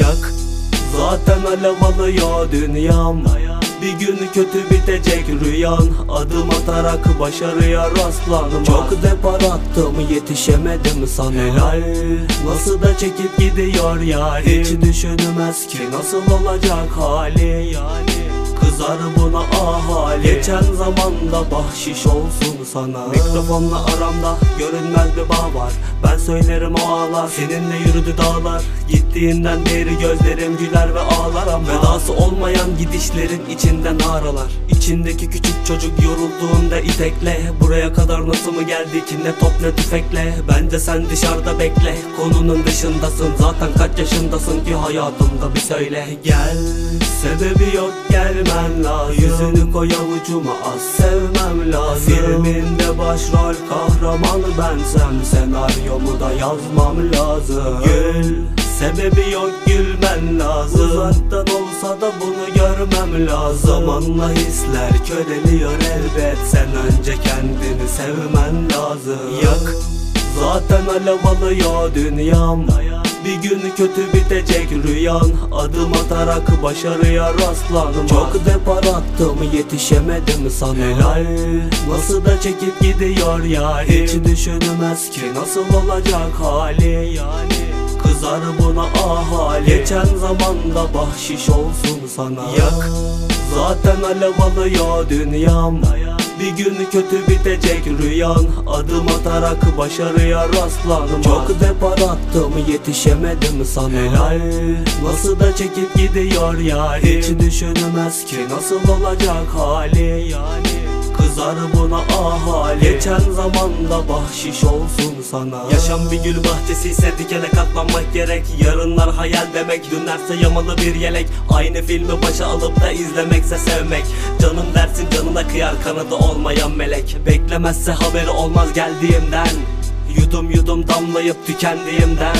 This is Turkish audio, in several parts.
Yak Zaten alev alıyor dünyam. Bir gün kötü bitecek rüyan. Adım atarak başarıya rastlanma Çok depar attım yetişemedim sana. Helal. Nasıl da çekip gidiyor yani? Hiç düşünmez ki. Nasıl olacak hali yani? Kızar buna ahali. Geçen zamanda bahşiş olsun sana. Mikrofonla aramda görünmez bir bağ var. Ben söylerim o ağlar. Seninle yürüdü dağlar Gittiğinden beri gözlerim güler ve ağlar ama Vedası olmayan gidişlerin içinden ağralar İçindeki küçük çocuk yorulduğunda itekle Buraya kadar nasıl mı geldik ne top ne tüfekle? Bence sen dışarıda bekle. Konunun dışındasın zaten kaç yaşındasın ki hayatımda bir söyle. Gel sebebi yok gelmen lazım. Yüzünü koy avucuma az sevmem lazım. Filminde başrol kahramanı bensem Senaryomu da yazmam lazım. Gül Sebebi yok gülmen lazım. Uzaktan olsa da bunu görmem lazım. Zamanla hisler köreliyor elbet. Sen önce kendini sevmen lazım. Yak Zaten alev alıyor dünyam. Bir gün kötü bitecek rüyan. Adım atarak başarıya rastlanma Çok depar attım yetişemedim sana. Helal Nasıl da çekip gidiyor yani Hiç düşünmez ki nasıl olacak hali yani Kızar buna ahali. Geçen zamanda bahşiş olsun sana. Yak. Zaten alev alıyor dünyam. Bir gün kötü bitecek rüyan. Adım atarak başarıya rastlanma Çok depar attım yetişemedim sana. Helal. Nasıl da çekip gidiyor yani Hiç düşünmez ki nasıl olacak hali yani Kızar buna ahali. Geçen zamanda bahşiş olsun sana. Yaşam bir gül bahçesi ise dikene katlanmak gerek. Yarınlar hayal demek Dünlerse yamalı bir yelek. Aynı filmi başa alıp da izlemekse sevmek. Canım dersin canına kıyar kanadı olmayan melek. Beklemezse haberi olmaz geldiğimden. Yudum yudum damlayıp tükendiğimden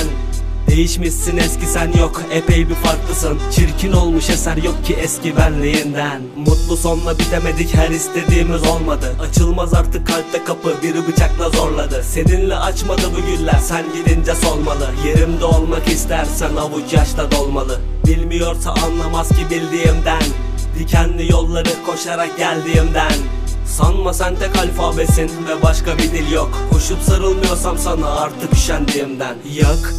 Değişmişsin eski sen yok epey bir farklısın. Çirkin olmuş eser yok ki eski benliğinden. Mutlu sonla bitemedik her istediğimiz olmadı. Açılmaz artık kalpte kapı biri bıçakla zorladı. Seninle açmadı bu güller sen gidince solmalı. Yerimde olmak istersen avuç yaşta dolmalı. Bilmiyorsa anlamaz ki bildiğimden. Dikenli yolları koşarak geldiğimden. Sanma sen tek alfabesin ve başka bir dil yok. Koşup sarılmıyorsam sana artık üşendiğimden. Yak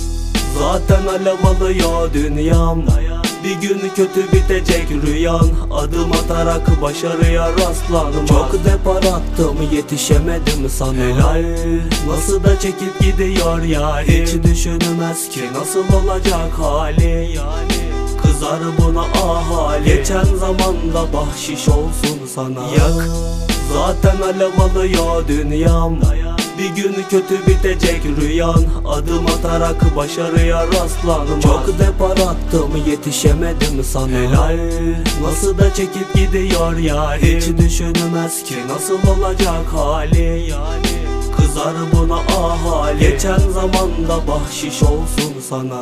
Zaten alev alıyor dünyam. Bir gün kötü bitecek rüyan. Adım atarak başarıya rastlanma Çok depar attım yetişemedim sana. Helal. Nasıl da çekip gidiyor yani? Hiç düşünmez ki. Nasıl olacak hali yani? Kızar buna ahali. Geçen zamanda bahşiş olsun sana. Yak. Zaten alev alıyor dünyam bir gün kötü bitecek rüyan. Adım atarak başarıya rastlanma Çok depar attım yetişemedim sana. Helal Nasıl da çekip gidiyor yani Hiç düşünmez ki nasıl olacak hali yani. Kızar buna ahali. Geçen zamanda bahşiş olsun sana